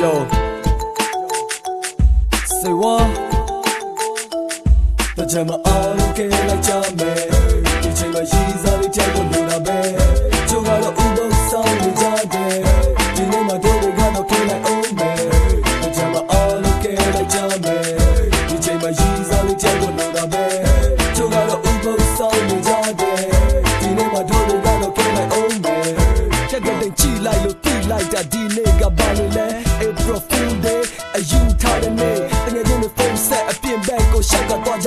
Yo Say what တကြမအောင်လို့ကဲလိုက်ကြမယ်ဒီချိန်မှာရီစားလေးကြိုက်ဖို့လိုတာပဲကျုပ်ကတော့ဥပုံဆောင်နေကြတယ်ဒီနေ့မှတို့တွေကတော့ကဲလိုက်အောင်မယ်တကြမအောင်လို့ကဲလိုက်ကြမယ်ဒီချိန်မှာရီစားလေးကြိုက်ဖို့လိုတာပဲကျုပ်ကတော့ဥပုံဆောင်နေကြတယ်ဒီနေ့မှတို့တွေကတော့ကဲလိုက်အောင်မယ်ချက်ကတဲ့ကြည့်လိုက်လို့တီးလိုက်တာဒီနေ့ကဘာလို့လဲ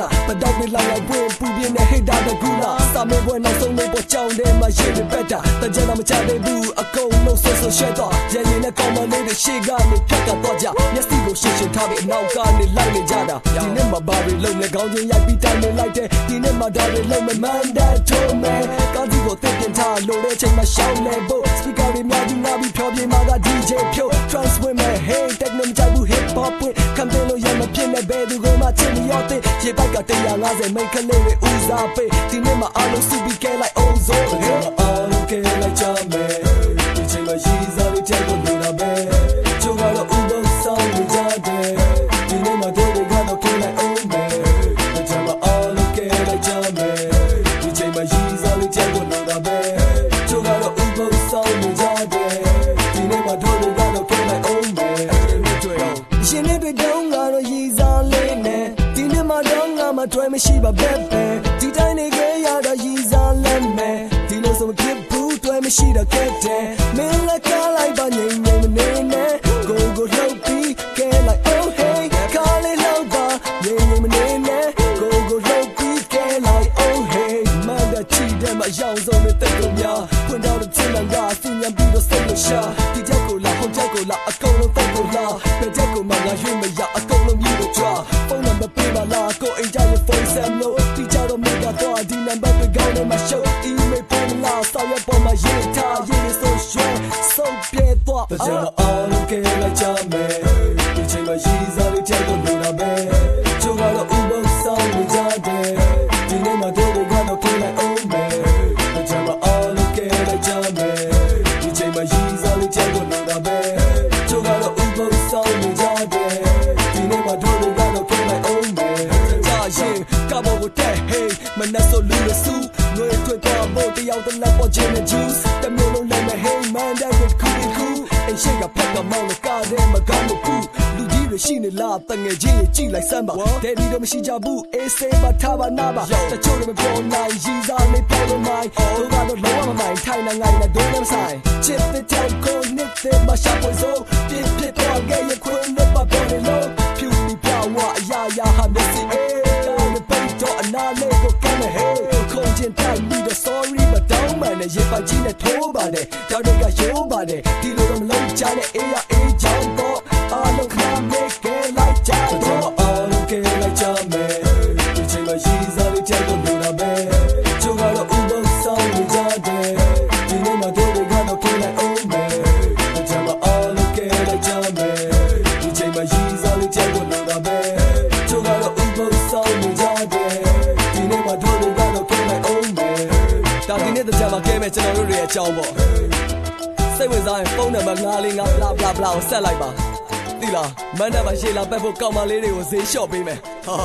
က်ကသွားကြပတောက်တွေလိုက်လိုက်ပွင့်ပူပြင်းတဲ့ဟိတာတကူလာစာမေးပွဲနောက်ဆုံးလေးပေါ်ကြောင်းထဲမှာရေးပြက်တာတကြတော့မချသေးဘူးအကုန်လုံးဆွဆွရှဲတော့ရန်နေနဲ့ကောင်းမလေးတွေရှေ့ကနေဖြတ်ကသွားကြမျက်စိကိုရှင်းရှင်းထားပြီးအနောက်ကနေလိုက်နေကြတာဒီနေ့မှာဘာတွေလုံးလဲခေါင်းချင်းရိုက်ပြီးတိုင်းနေလိုက်တဲ့ဒီနေ့မှာဒါတွေလုံးမဲ့မန်ဒတ်ထိုးမယ်ကားကြီးကိုသိတင်ထားလို့တဲ့ချိန်မှာရှောင်းနေဖို့ speaker တွေများပြီးနားပြီးဖြောပြမှာက DJ ဖြို ချင်မရောတဲ့ရေပိုက်က150မိတ်ကလေးတွေဦးစားပေးဒီနေ့မှာအားလုံးစုပြီးကဲလိုက်အောင်စို့အားလုံးကဲလိုက်ကြမယ် ငါမတွေ့မရှိပါဘက်ပဲဒီတိုင်းနေကြရတော့ရီစားလက်မဲ့ဒီလိုဆိုမဖြစ်ဘူးတွေ့မရှိတော့ခဲ့တယ်မင်းလည်းကားလိုက်ပါငြိမ်ငြိမ်မနေနဲ့ကိုကိုလှုပ်ပြီးကဲလိုက် oh hey ကားလေးလှုပ်ပါငြိမ်ငြိမ်မနေနဲ့ကိုကိုလှုပ်ပြီးကဲလိုက် oh hey မန်တဲ့ချီတဲ့မှာရောင်စုံနဲ့တက်ကုန်များဖွင့်တော့တဲ့ချင်းလန်ကစင်ညံပြီးတော့စိတ်လို့ရှာဒီချက်ကိုလာဟိုချက်ကိုလာအကုန်လုံးတက်ကိုလာပဲချက်ကိုမှငါရွေးမရအကုန်လုံးမြည်လို့ ဒီနံပါတ်တွေကောင်းနေမှာ show email ပေးမလားဆောက်ရပေါ်မှာရေးထားရေးဆိုရွှဲစုပ်ပြဲတော့တကြမအောင်လို့ကဲ နှက်ဆိုလူရစုငွေထွက်တော့မို့တယောက်တစ်လက်ပေါ်ခြင်းနဲ့ juice တမျိုးလုံးလည်းမ hey man that would cool cool အရှိကဖက်ကမောင်းလို့ကားတဲ့မကောင်းလို့ခုလူကြီးတွေရှိနေလားတငယ်ချင်းရဲ့ကြည့်လိုက်စမ်းပါဒယ်ဒီတော့မရှိကြဘူးအေးစေးပါထားပါနာပါတချို့လည်းမပြောနိုင်ရီစားလေးပြောလို့မိုင်းတို့ကတော့လုံးဝမမိုင်းထိုင်နေငိုင်းနဲ့ဒိုးနဲ့ဆိုင်ချစ်တဲ့တောက်ကိုနစ်တဲ့မရှာပွေစိုးပြစ်ပြစ် ခုန်ချင်းတိုင်ပြီးတော့ sorry မတောင်းမှန်နဲ့ရေပါကြီးနဲ့ထိုးပါတယ်တောက်တွေကရိုးပါတယ်ဒီလိုတော့မလုံးချနဲ့အေးရအေးချောင်းတော့အားလုံးခါမေကဲလိုက်ကြတော့အားလုံးကဲလိုက်ကြမယ်ဒီချိန်မှာရီစားလေးကြိုက်ဖို့လိုတာပဲကျုပ်ကတော့ဥပုံဆောင်နေကြတယ်ဒီနေ့မှတို့တွေကတော့ကဲလိုက်အောင်မယ်ဒီချိန်မှာအားလုံးကဲလိုက်ကြမယ်ဒီချိန်မှာရီစားလေးကြိုက်ဖို့လိုတာ ဒါဒီနေ့တကြမှာကဲမယ်ကျွန်တော်တို့တွေရဲ့အကြောင်းပေါ့စိတ်ဝင်စားရင်ဖုန်းနံပါတ်945 bla bla bla ကိုဆက်လိုက်ပါသိလားမန်နံပါတ်ရှေ့လာပက်ဖို့ကောင်းမလေးတွေကိုဈေးလျှော့ပေးမယ်ဟာ